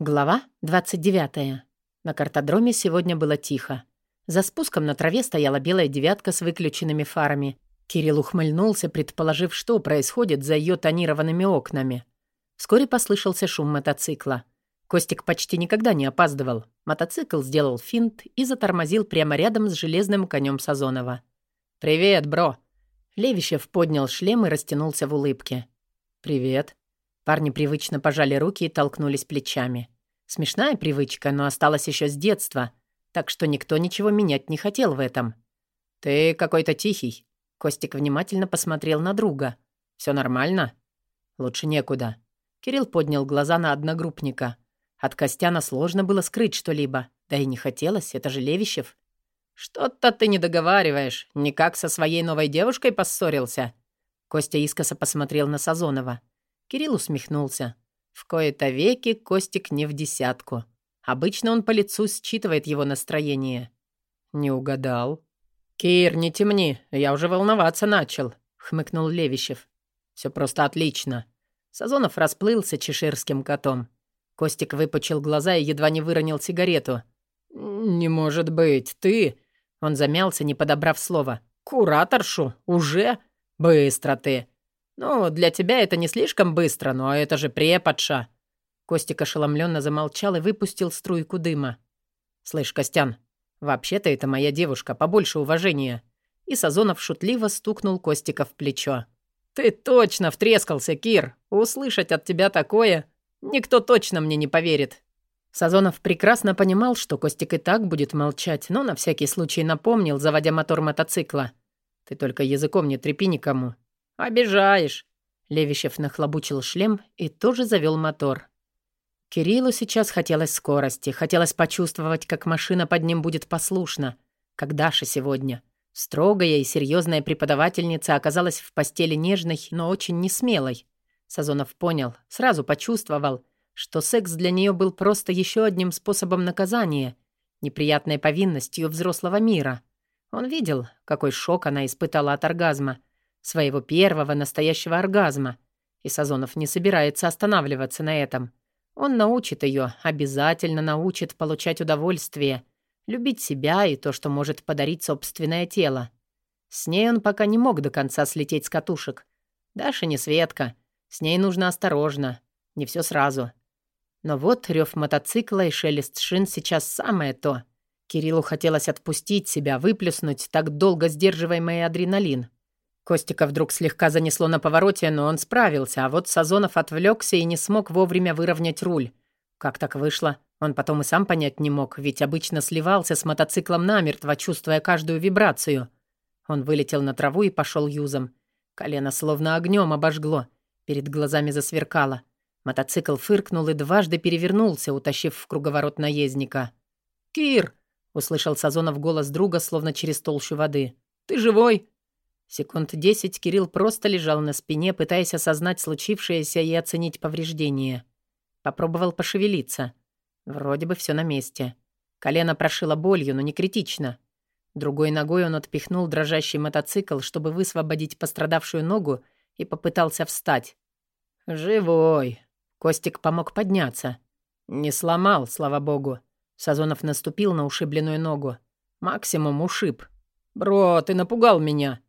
Глава 29. На картодроме сегодня было тихо. За спуском на траве стояла белая девятка с выключенными фарами. Кирилл ухмыльнулся, предположив, что происходит за ее тонированными окнами. Вскоре послышался шум мотоцикла. Костик почти никогда не опаздывал. Мотоцикл сделал финт и затормозил прямо рядом с железным конем Сазонова. «Привет, бро!» Левищев поднял шлем и растянулся в улыбке. «Привет!» Парни привычно пожали руки и толкнулись плечами. Смешная привычка, но осталась еще с детства, так что никто ничего менять не хотел в этом. «Ты какой-то тихий». Костик внимательно посмотрел на друга. Все нормально?» «Лучше некуда». Кирилл поднял глаза на одногруппника. От Костяна сложно было скрыть что-либо. Да и не хотелось, это же Левищев. «Что-то ты не договариваешь. Никак со своей новой девушкой поссорился?» Костя искоса посмотрел на Сазонова. Кирилл усмехнулся. В кои-то веки Костик не в десятку. Обычно он по лицу считывает его настроение. Не угадал. «Кир, не темни, я уже волноваться начал», — хмыкнул Левищев. «Все просто отлично». Сазонов расплылся чеширским котом. Костик выпучил глаза и едва не выронил сигарету. «Не может быть, ты...» Он замялся, не подобрав слова. «Кураторшу? Уже? Быстро ты. «Ну, для тебя это не слишком быстро, но это же преподша». Костик ошеломленно замолчал и выпустил струйку дыма. «Слышь, Костян, вообще-то это моя девушка, побольше уважения». И Сазонов шутливо стукнул Костика в плечо. «Ты точно втрескался, Кир! Услышать от тебя такое! Никто точно мне не поверит!» Сазонов прекрасно понимал, что Костик и так будет молчать, но на всякий случай напомнил, заводя мотор мотоцикла. «Ты только языком не трепи никому. «Обижаешь!» Левищев нахлобучил шлем и тоже завел мотор. Кириллу сейчас хотелось скорости, хотелось почувствовать, как машина под ним будет послушна, как Даша сегодня. Строгая и серьезная преподавательница оказалась в постели нежной, но очень несмелой. Сазонов понял, сразу почувствовал, что секс для нее был просто еще одним способом наказания, неприятной повинностью взрослого мира. Он видел, какой шок она испытала от оргазма — своего первого настоящего оргазма. И Сазонов не собирается останавливаться на этом. Он научит ее, обязательно научит получать удовольствие, любить себя и то, что может подарить собственное тело. С ней он пока не мог до конца слететь с катушек. Даша не Светка. С ней нужно осторожно. Не все сразу. Но вот рев мотоцикла и шелест шин сейчас самое то. Кириллу хотелось отпустить себя, выплеснуть так долго сдерживаемый адреналин. Костика вдруг слегка занесло на повороте, но он справился, а вот Сазонов отвлекся и не смог вовремя выровнять руль. Как так вышло? Он потом и сам понять не мог, ведь обычно сливался с мотоциклом намертво, чувствуя каждую вибрацию. Он вылетел на траву и пошел юзом. Колено словно огнем обожгло. Перед глазами засверкало. Мотоцикл фыркнул и дважды перевернулся, утащив в круговорот наездника. «Кир!» — услышал Сазонов голос друга, словно через толщу воды. «Ты живой?» Секунд десять Кирилл просто лежал на спине, пытаясь осознать случившееся и оценить повреждения. Попробовал пошевелиться. Вроде бы все на месте. Колено прошило болью, но не критично. Другой ногой он отпихнул дрожащий мотоцикл, чтобы высвободить пострадавшую ногу, и попытался встать. «Живой!» Костик помог подняться. «Не сломал, слава богу». Сазонов наступил на ушибленную ногу. «Максимум ушиб». «Бро, ты напугал меня!»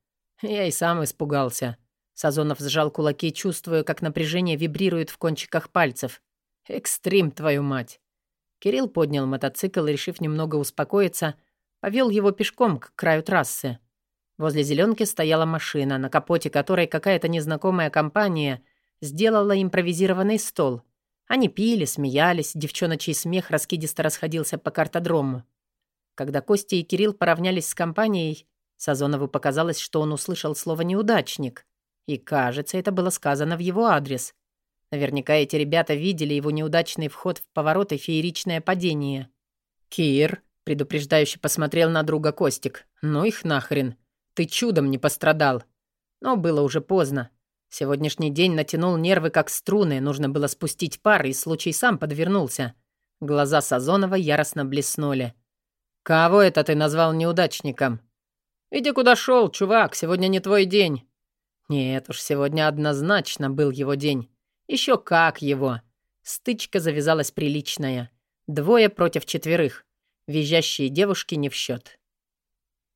Я и сам испугался. Сазонов сжал кулаки, чувствуя, как напряжение вибрирует в кончиках пальцев. «Экстрим, твою мать!» Кирилл поднял мотоцикл и, решив немного успокоиться, повел его пешком к краю трассы. Возле зеленки стояла машина, на капоте которой какая-то незнакомая компания сделала импровизированный стол. Они пили, смеялись, девчоночий смех раскидисто расходился по картодрому. Когда Костя и Кирилл поравнялись с компанией, Сазонову показалось, что он услышал слово «неудачник». И, кажется, это было сказано в его адрес. Наверняка эти ребята видели его неудачный вход в поворот и фееричное падение. «Кир», — предупреждающе посмотрел на друга Костик, «ну их нахрен. Ты чудом не пострадал». Но было уже поздно. Сегодняшний день натянул нервы как струны, нужно было спустить пар, и случай сам подвернулся. Глаза Сазонова яростно блеснули. «Кого это ты назвал неудачником?» «Иди куда шел, чувак, сегодня не твой день». Нет уж, сегодня однозначно был его день. Еще как его. Стычка завязалась приличная. Двое против четверых. Визжащие девушки не в счет.